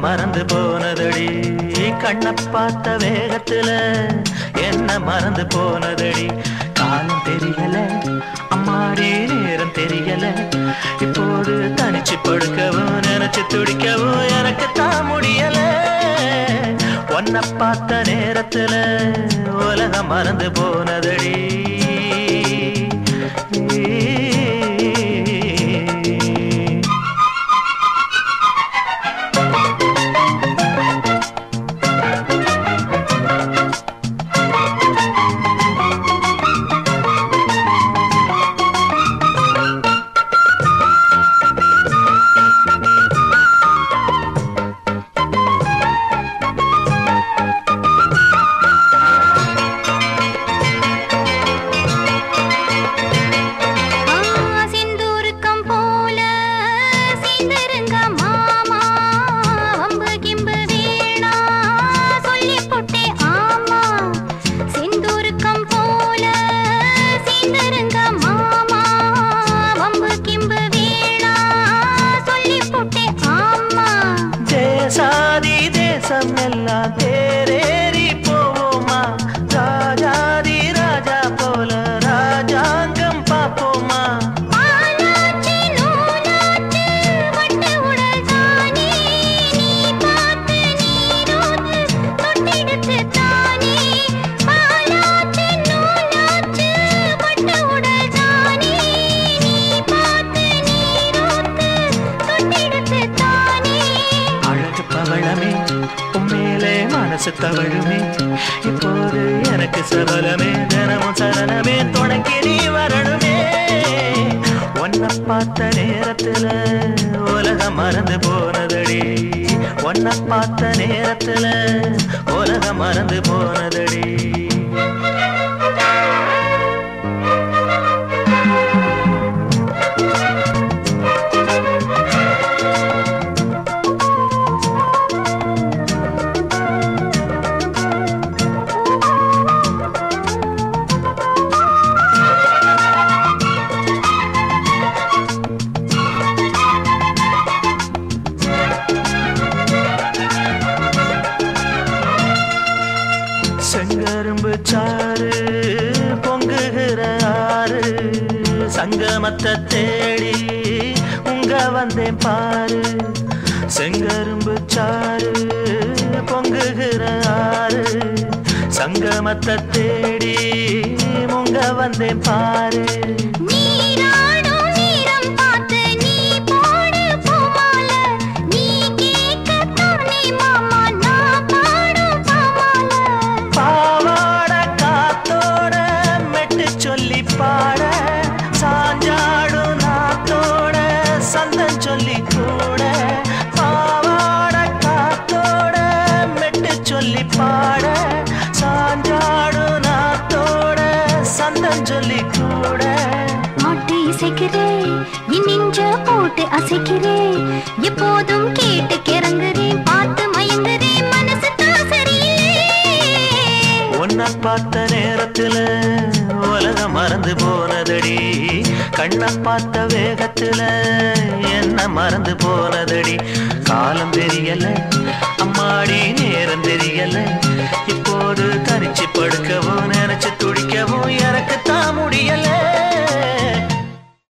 மறந்து போனதடி. கண்ணை பார்த்த வேகத்துல என்ன மறந்து போனதடி. காலம் தெரியல அம்மாடி நேரம் தெரியல. இப்போது தனிச்சு படுக்கவும் நினைச்சு துடிக்கவும் எனக்கு தான் முடியல. ஒன்ன பார்த்த நேரத்துல உலகம் மறந்து போனதடி. தேசாதி உண்மையிலே மனசு தவழுமே. இப்போது எனக்கு சபலமே தினமும் சரணமே துணைக்கு நீ வரணுமே. ஒன்ன பார்த்த நேரத்துல உலகம் மறந்து போனதடி. ஒன்ன பார்த்த நேரத்துல உலகம் மறந்து போனதடி. பாரு சங்கமத்தை தேடி உங்க வந்தேன் பாரு. செங்கரும்பு சாறு பொங்குகிற ஆறு. சங்கமத்தை தேடி உங்க வந்தேன் பாரு. பாட்டு இசைக்கிறேன் நெஞ்ச போட்டு அசைக்கிறேன் எப்போதும் கேட்டு கிறங்குறேன் பார்த்து மயங்குறேன் மனசு தான் உன்னை பார்த்த நேரத்துல உலகம் மறந்து போனதடி. கண்ணை பார்த்த வேகத்துல என்ன மறந்து போனதடி. காலம் தெரியல அம்மாடி நேரம் தெரியல